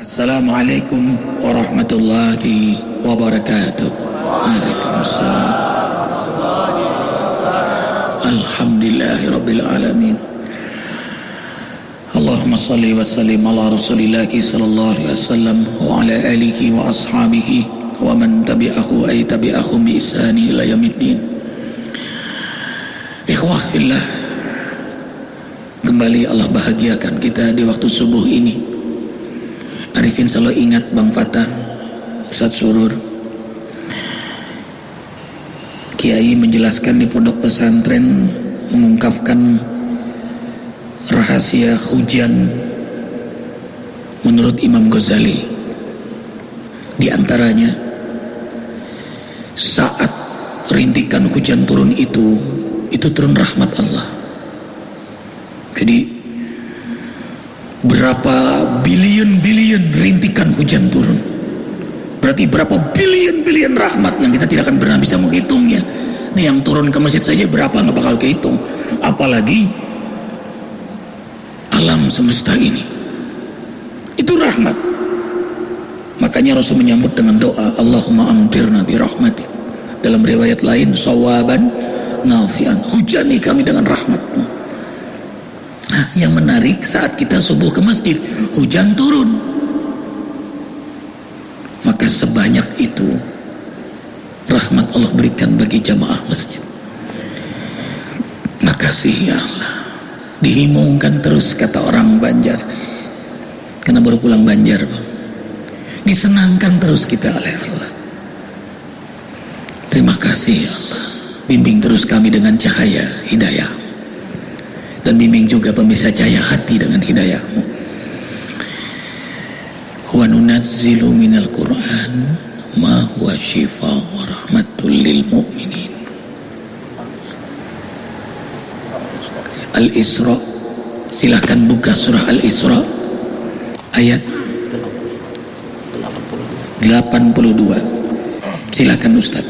Assalamualaikum warahmatullahi wabarakatuh. Waalaikumsalam. Alhamdulillahi rabbil alamin. Allahumma salli wa sallim ala rasulillahi sallallahu alaihi wasallam wa ala alihi wa ashabihi wa man tabi'ahu ay tabi'ahum bi ihsani ila yaumiddin. Ikhwah fillah. Kembali Allah bahagiakan kita di waktu subuh ini Arifin selalu ingat Bang Fatah Ustaz Surur Kiai menjelaskan di pondok pesantren mengungkapkan rahasia hujan menurut Imam Ghazali. Di antaranya saat rintikan hujan turun itu itu turun rahmat Allah. Jadi berapa bilion-bilion rintikan hujan turun? Berarti berapa bilion-bilion rahmat yang kita tidak akan pernah bisa menghitungnya Nih yang turun ke masjid saja berapa nggak bakal kehitung. Apalagi alam semesta ini. Itu rahmat. Makanya Rasul menyambut dengan doa Allahumma amtirna bi rahmati dalam riwayat lain sawaban nafian. Hujani kami dengan rahmatmu yang menarik saat kita subuh ke masjid hujan turun. Maka sebanyak itu rahmat Allah berikan bagi jamaah masjid. Makasih ya Allah dihimungkan terus kata orang Banjar. Karena baru pulang Banjar disenangkan terus kita oleh Allah. Terima kasih ya Allah. Bimbing terus kami dengan cahaya hidayah dan bimbing juga pemirsa cahaya hati dengan hidayahmu. Wa nunazzilu minal quran ma huwa shifa wa rahmatul lil mu'minin. Al-Isra silahkan buka surah Al-Isra ayat 82 silahkan Ustaz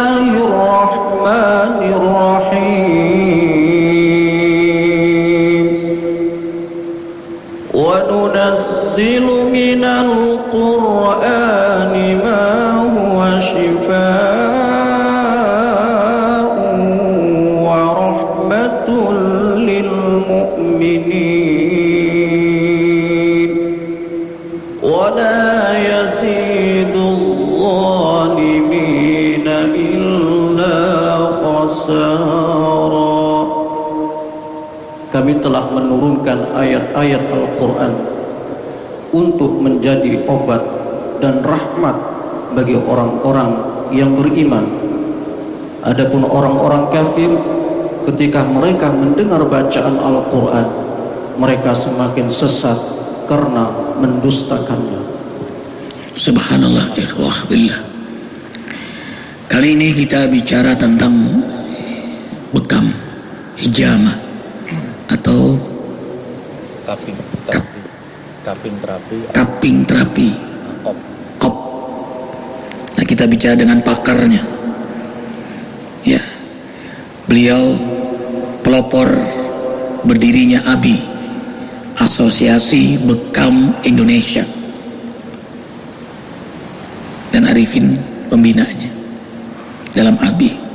خسارا Kami telah menurunkan ayat-ayat Al-Quran untuk menjadi obat dan rahmat bagi orang-orang yang beriman. Adapun orang-orang kafir ketika mereka mendengar bacaan Al-Quran mereka semakin sesat karena mendustakannya Subhanallah ikhwah billah Kali ini kita bicara tentang bekam hijama atau kaping Kap- terapi. Kaping terapi. kaping terapi. Kop. Kop. Nah kita bicara dengan pakarnya. Ya. Beliau pelopor berdirinya ABI Asosiasi Bekam Indonesia. Dan Arifin pembinanya dalam ABI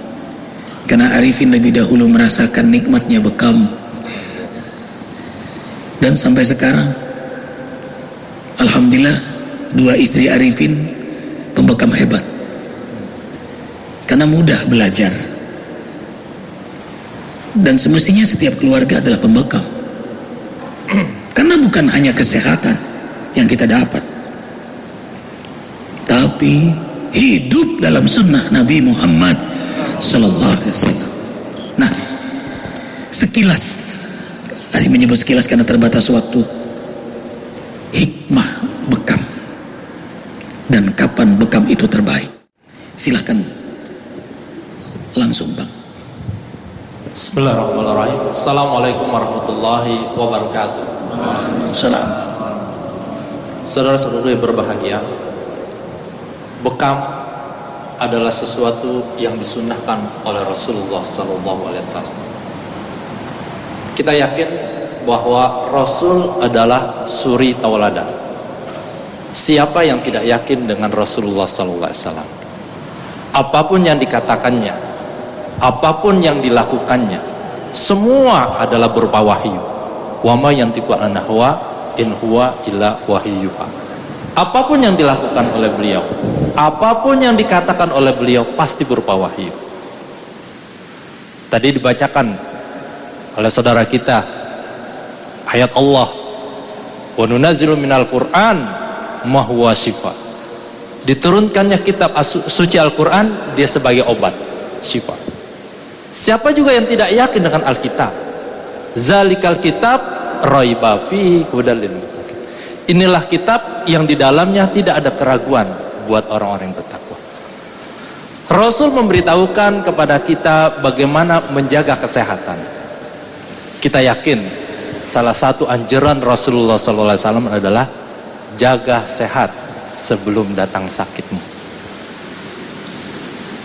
karena Arifin lebih dahulu merasakan nikmatnya bekam. Dan sampai sekarang Alhamdulillah dua istri Arifin pembekam hebat. Karena mudah belajar. Dan semestinya setiap keluarga adalah pembekam. Karena bukan hanya kesehatan yang kita dapat. Tapi hidup dalam sunnah Nabi Muhammad Sallallahu Alaihi Wasallam. Nah sekilas. Ari menyebut sekilas karena terbatas waktu. Hikmah bekam. Dan kapan bekam itu terbaik. Silahkan langsung bang. Bismillahirrahmanirrahim. Assalamualaikum warahmatullahi wabarakatuh. Salam. Saudara-saudara yang berbahagia. Bekam adalah sesuatu yang disunahkan oleh Rasulullah Wasallam. Kita yakin bahwa Rasul adalah suri tauladan. Siapa yang tidak yakin dengan Rasulullah Wasallam? Apa pun yang dikatakannya, apa pun yang dilakukannya, semua adalah berupa wahyu. Wama yang tiku anahwa in huwa illa. Apa pun yang dilakukan oleh beliau, apa pun yang dikatakan oleh beliau pasti berupa wahyu. Tadi dibacakan oleh saudara kita ayat Allah wa nunazzilu minal Qur'an ma huwa. Diturunkannya kitab suci Al-Qur'an dia sebagai obat, syifa. Siapa juga yang tidak yakin dengan Alkitab? Zalikal kitab raiba fi hudalil Inilah kitab yang di dalamnya tidak ada keraguan buat orang-orang yang bertakwa. Rasul memberitahukan kepada kita bagaimana menjaga kesehatan. Kita yakin salah satu anjuran Rasulullah SAW adalah jaga sehat sebelum datang sakitmu.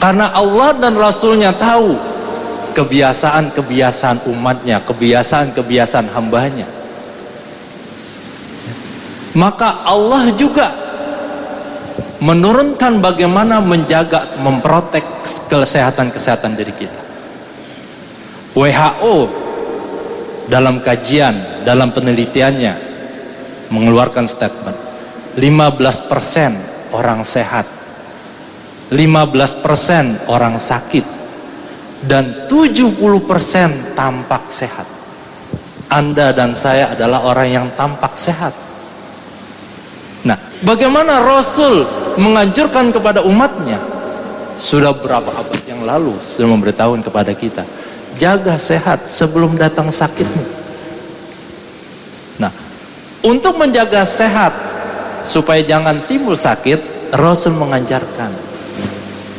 Karena Allah dan Rasulnya tahu kebiasaan-kebiasaan umatnya, kebiasaan-kebiasaan hambanya. Maka Allah juga menurunkan bagaimana menjaga, memprotek kesehatan-kesehatan diri kita. WHO dalam kajian, dalam penelitiannya mengeluarkan statement 15% orang sehat 15% orang sakit dan 70% tampak sehat Anda dan saya adalah orang yang tampak sehat bagaimana Rasul menganjurkan kepada umatnya? Sudah berapa abad yang lalu sudah memberitahukan kepada kita jaga sehat sebelum datang sakitmu. Nah untuk menjaga sehat supaya jangan timbul sakit Rasul mengajarkan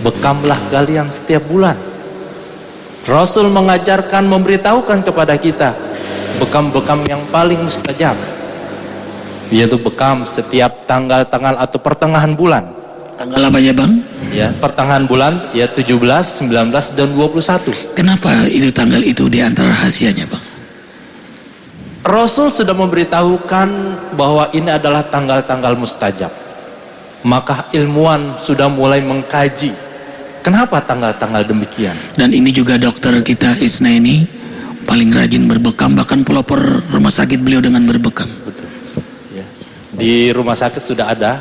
bekamlah kalian setiap bulan. Rasul mengajarkan memberitahukan kepada kita bekam-bekam yang paling mustajab yaitu bekam setiap tanggal-tanggal atau pertengahan bulan tanggal apa ya bang? ya pertengahan bulan ya 17, 19 dan 21 kenapa itu tanggal itu di antara rahasianya bang? Rasul sudah memberitahukan bahwa ini adalah tanggal-tanggal mustajab maka ilmuwan sudah mulai mengkaji kenapa tanggal-tanggal demikian dan ini juga dokter kita Isna ini paling rajin berbekam bahkan pelopor rumah sakit beliau dengan berbekam betul. Di rumah sakit sudah ada.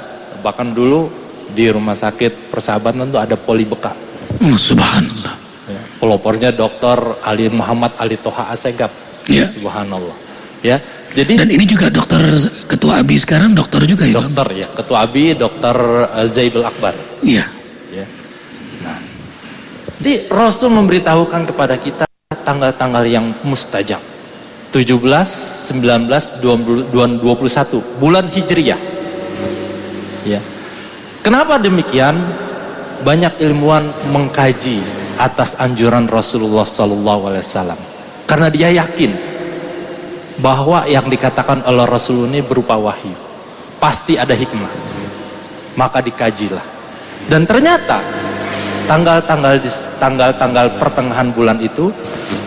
Bahkan dulu di rumah sakit persahabatan itu ada poli bekam oh, subhanallah. Ya. pelopornya dokter Ali Muhammad Ali Toha Asegap ya. subhanallah. Ya jadi dan ini juga dokter ketua ABI sekarang dokter juga ya dokter bang? ya. Ketua ABI dokter eh, Zaibul Akbar. Iya. Ya. Nah. Jadi Rasul memberitahukan kepada kita tanggal-tanggal yang mustajab 17, 19, 20, 21 bulan Hijriyah ya. Kenapa demikian? Banyak ilmuwan mengkaji atas anjuran Rasulullah Sallallahu Alaihi Wasallam. Karena dia yakin bahwa yang dikatakan oleh Rasul ini berupa wahyu. Pasti ada hikmah. Maka dikajilah. Dan ternyata tanggal-tanggal tanggal-tanggal pertengahan bulan itu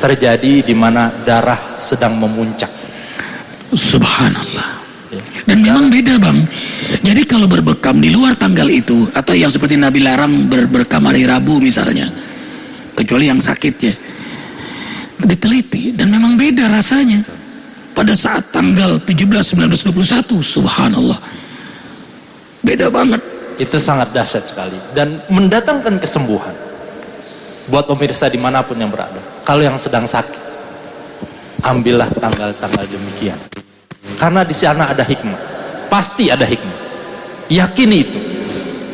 terjadi di mana darah sedang memuncak. Subhanallah. Ya. dan memang beda bang. Jadi kalau berbekam di luar tanggal itu atau yang seperti Nabi larang ber berbekam hari Rabu misalnya kecuali yang sakit ya diteliti dan memang beda rasanya. Pada saat tanggal 17 19 21 subhanallah. Beda banget itu sangat dahsyat sekali. Dan mendatangkan kesembuhan buat pemirsa di mana pun yang berada. Kalau yang sedang sakit ambillah tanggal-tanggal demikian. Karena di sana ada hikmah. Pasti ada hikmah. Yakini itu.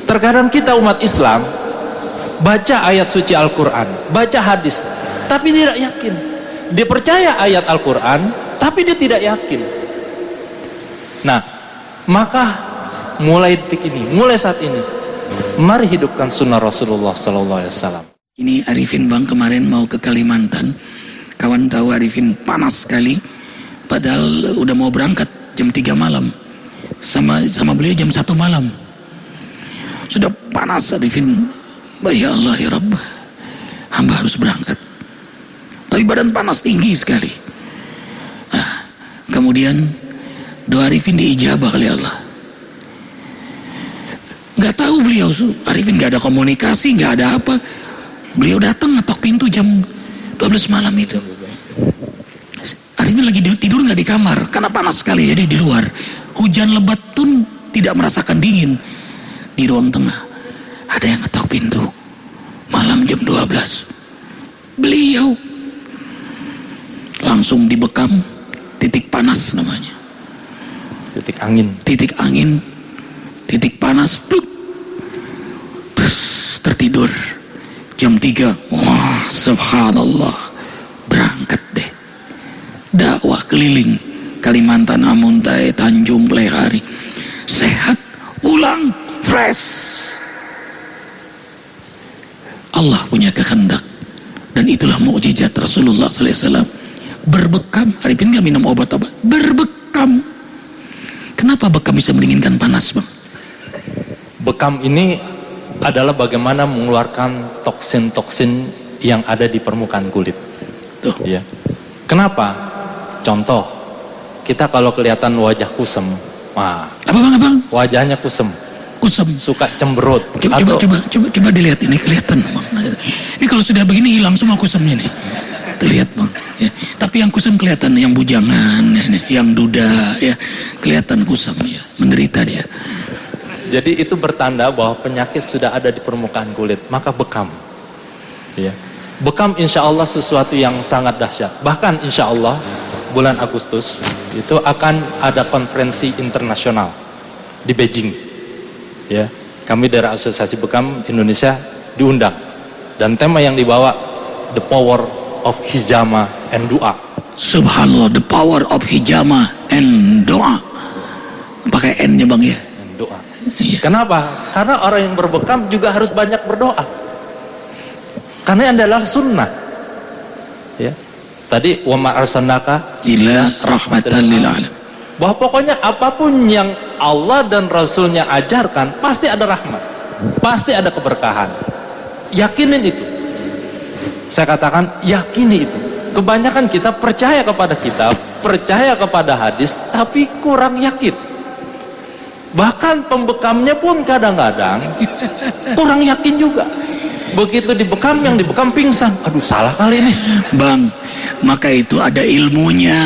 Terkadang kita umat Islam baca ayat suci Al-Quran baca hadis tapi tidak yakin. Dia percaya ayat Al-Quran tapi dia tidak yakin. Nah maka mulai detik ini mulai saat ini mari hidupkan sunnah Rasulullah Sallallahu Alaihi Wasallam ini Arifin bang kemarin mau ke Kalimantan kawan tahu Arifin panas sekali padahal udah mau berangkat jam 3 malam sama sama beliau jam 1 malam Sudah panas Arifin. Ya Allah ya Rabb. Hamba harus berangkat. Tapi badan panas tinggi sekali. Nah, kemudian doa Arifin diijabah oleh Allah. Gak tahu beliau Arifin gak ada komunikasi, gak ada apa. Beliau datang ngetok pintu jam 12 malam itu. Arifin lagi tidur nggak di kamar karena panas sekali jadi di luar. Hujan lebat pun tidak merasakan dingin di ruang tengah. Ada yang ngetok pintu malam jam 12. Beliau langsung dibekam titik panas namanya. Titik angin. Titik angin, titik panas, pluk. Tertidur. Jam 3. Wah, subhanallah. Berangkat deh. Dakwah keliling Kalimantan Amuntai Tanjung Lehari sehat pulang fresh. Allah punya kehendak. Dan itulah mukjizat Rasulullah SAW berbekam hari ini nggak minum obat-obat. Berbekam. Kenapa bekam bisa mendinginkan panas bang? Bekam ini adalah bagaimana mengeluarkan toksin-toksin yang ada di permukaan kulit tuh ya kenapa Contoh, kita kalau kelihatan wajah kusem, wah, apa bang abang? Wajahnya kusem. Kusem. Suka cemberut. Coba, atau... coba, coba, coba, coba dilihat ini kelihatan bang. Ini kalau sudah begini hilang semua kusemnya nih. Terlihat bang. Ya. Tapi yang kusem kelihatan, yang bujangan, ya, yang duda, ya kelihatan kusem ya, menderita dia. Jadi itu bertanda bahwa penyakit sudah ada di permukaan kulit, maka bekam. Ya. Bekam insya Allah sesuatu yang sangat dahsyat. Bahkan insya Allah bulan Agustus itu akan ada konferensi internasional di Beijing. Ya, kami dari Asosiasi Bekam Indonesia diundang dan tema yang dibawa the power of hijama and doa. Subhanallah, the power of hijama and doa. Pakai N-nya bang ya. Iya. Kenapa? Karena orang yang berbekam juga harus banyak berdoa. Karena adalah sunnah. Ya. Tadi wa ma arsalnaka illa rahmatan lil alamin. Bahwa pokoknya apa pun yang Allah dan Rasulnya ajarkan pasti ada rahmat. Pasti ada keberkahan. Yakinin itu. Saya katakan yakini itu. Kebanyakan kita percaya kepada kitab, percaya kepada hadis, tapi kurang yakin. Bahkan pembekamnya pun kadang-kadang kurang yakin juga. Begitu dibekam yang dibekam pingsan. Aduh salah kali ini. Bang, maka itu ada ilmunya.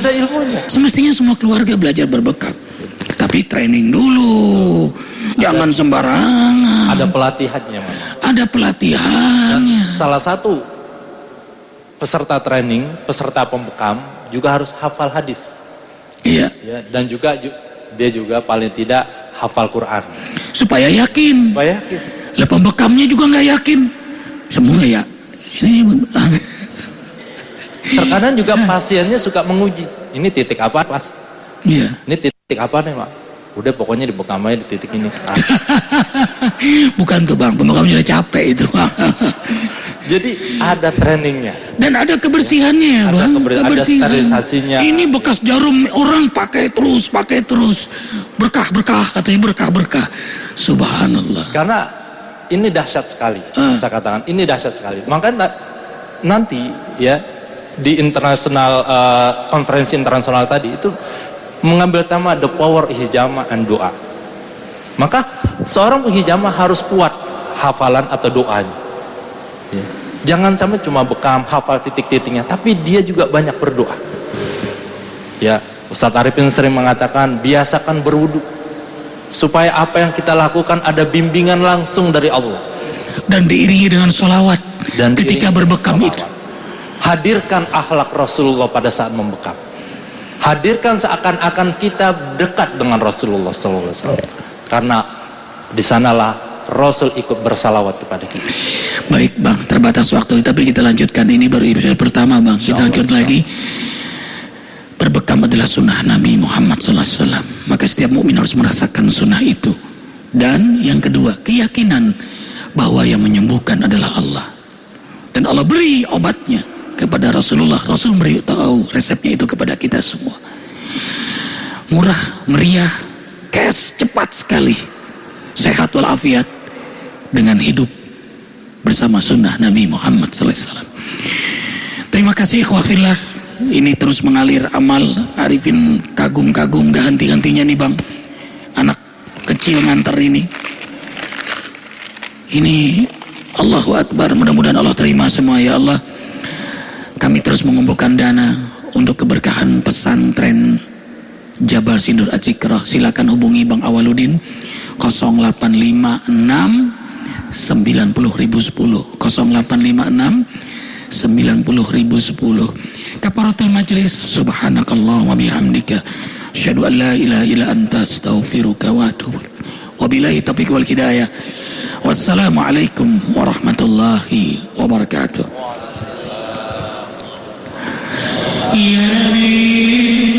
Ada ilmunya. Semestinya semua keluarga belajar berbekam. Tapi training dulu. Ada, Jangan sembarangan. Ada pelatihannya, Mama. Ada pelatihannya. Dan salah satu peserta training, peserta pembekam juga harus hafal hadis. Iya. Ya, dan juga dia juga paling tidak hafal Quran. Supaya yakin. Supaya yakin. Lah pembekamnya juga nggak yakin. Semua ya. Ini Terkadang juga pasiennya suka menguji. Ini titik apa pas? Iya. Ini titik apa nih pak? Udah pokoknya dibekam aja di titik ini. Bukan tuh bang, pembekamnya udah capek itu. Jadi ada trainingnya. Dan ada kebersihannya ya bang. Keber Kebersihan. Ada sterilisasinya. Ini bekas jarum orang pakai terus, pakai terus. Berkah, berkah, katanya berkah, berkah. Subhanallah. Karena ini dahsyat sekali. Uh. Saya katakan, ini dahsyat sekali. Maka nanti ya di internasional uh, konferensi internasional tadi itu mengambil tema the power hijama and doa. Maka seorang hijama harus kuat hafalan atau doanya. Ya. Jangan sampai cuma bekam hafal titik-titiknya, tapi dia juga banyak berdoa. Ya, Ustadz Arifin sering mengatakan biasakan berwudu supaya apa yang kita lakukan ada bimbingan langsung dari Allah. Dan diiringi dengan sholawat dan ketika berbekam itu. Hadirkan akhlak Rasulullah pada saat membekam. Hadirkan seakan-akan kita dekat dengan Rasulullah SAW karena di sanalah Rasul ikut bersalawat kepada kita. Baik bang, terbatas waktu tapi kita lanjutkan ini baru episode pertama bang. Kita lanjut lagi. Berbekam adalah sunnah Nabi Muhammad SAW. Maka setiap mukmin harus merasakan sunnah itu. Dan yang kedua, keyakinan bahwa yang menyembuhkan adalah Allah. Dan Allah beri obatnya kepada Rasulullah. Rasul tahu resepnya itu kepada kita semua. Murah, meriah, cash cepat sekali. sehat walafiat dengan hidup bersama sunnah Nabi Muhammad SAW. Terima kasih ikhwafillah. Ini terus mengalir amal Arifin kagum-kagum gak henti-hentinya nih bang. Anak kecil nganter ini. Ini Allahu Akbar. Mudah-mudahan Allah terima semua ya Allah. Kami terus mengumpulkan dana untuk keberkahan pesantren Jabal Sindur Acikrah. Silakan hubungi Bang Awaludin 0856 90010 0856 90010 Kaparatul majlis subhanakallah wa bihamdika asyhadu an la ilaha illa anta astaghfiruka wa atubu wabillahi taufiq wal hidayah. Wassalamualaikum warahmatullahi wabarakatuh. Ya nabi